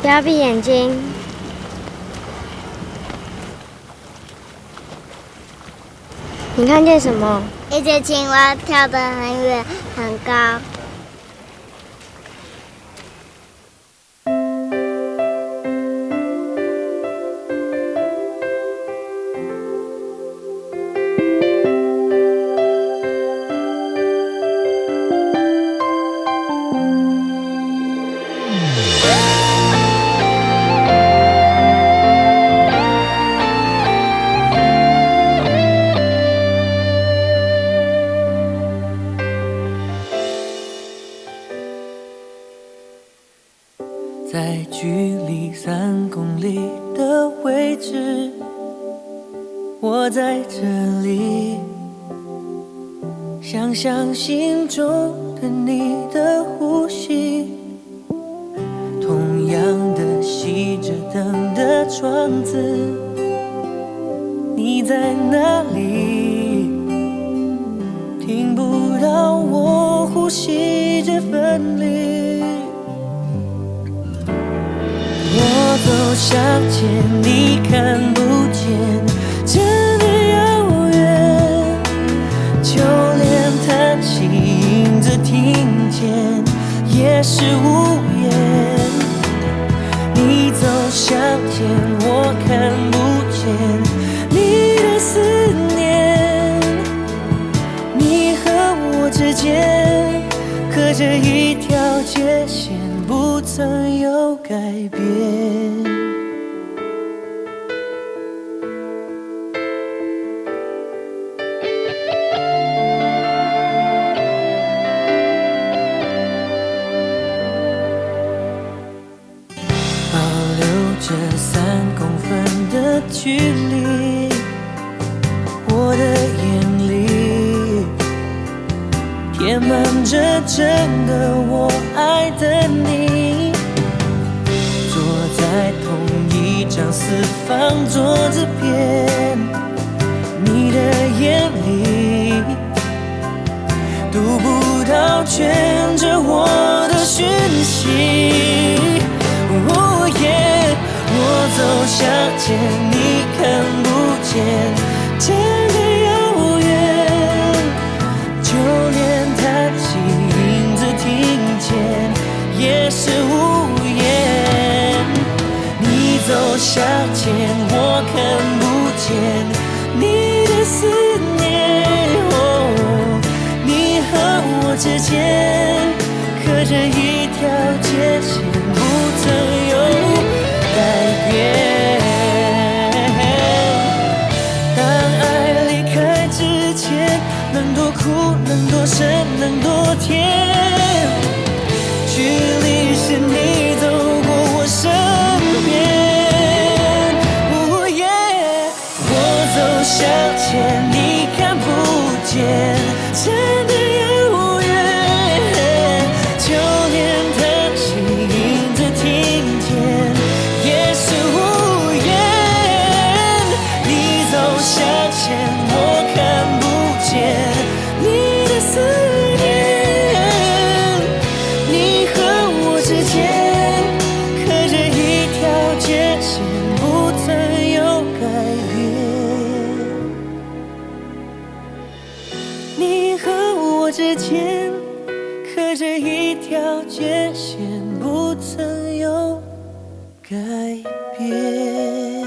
不要闭眼睛。你看见什么？一只青蛙跳得很远很高。在距离三公里的位置，我在这里，想象心中的你的呼吸，同样的熄着灯的窗子，你在哪里？听不到我想见，你看不见，真的遥远。就连叹息影子听见，也是无言。你走向前，我看不见你的思念。你和我之间隔着一条界线，不曾有改变。公分的距离，我的眼里填满着真的我爱的你。坐在同一张四方桌子边，你的眼里读不到圈着我见，你看不见，真的遥远。就连叹息影子听见，也是无言。你走向前，我看不见你的思念。哦，你和我之间隔着一条界限，不曾向前，你看不见，之间隔着一条界线，不曾有改变。